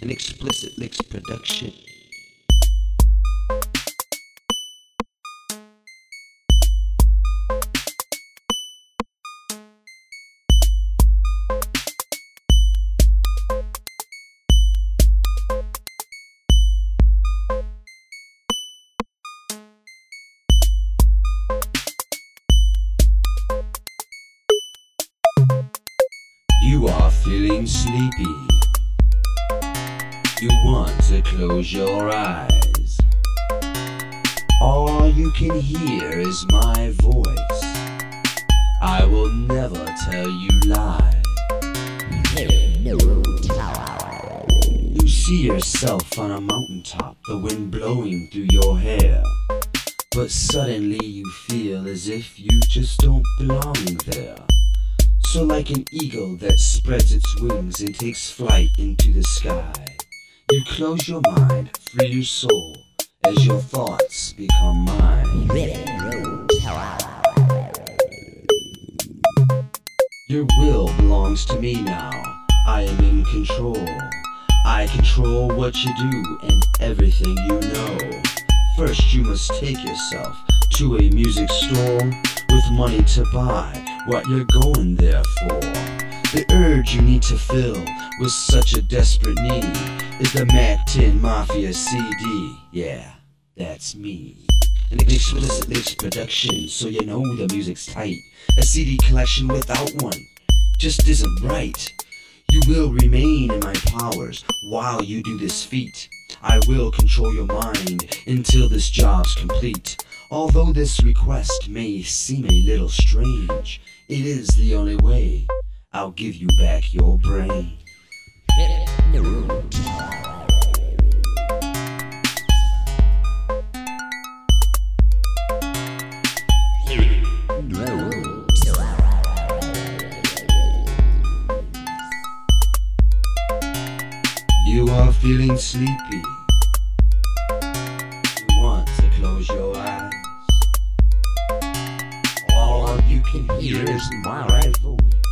an explicit mix production. You are feeling sleepy. You want to close your eyes. All you can hear is my voice. I will never tell you lies. You see yourself on a mountaintop, the wind blowing through your hair. But suddenly you feel as if you just don't belong there. So, like an eagle that spreads its wings and takes flight into the sky, you close your mind, free your soul, as your thoughts become mine. Your will belongs to me now. I am in control. I control what you do and everything you know. First, you must take yourself to a music store with money to buy what you're going there for. Urge you need to fill with such a desperate need is the Mack Ten Mafia CD. Yeah, that's me. An explicit production, so you know the music's tight. A CD collection without one just isn't right. You will remain in my powers while you do this feat. I will control your mind until this job's complete. Although this request may seem a little strange, it is the only way I'll give you back your brain. You are feeling sleepy. You want to close your eyes. All you can hear is my voice.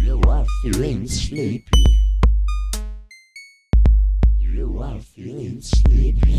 You are feeling sleepy. You are feeling sleepy.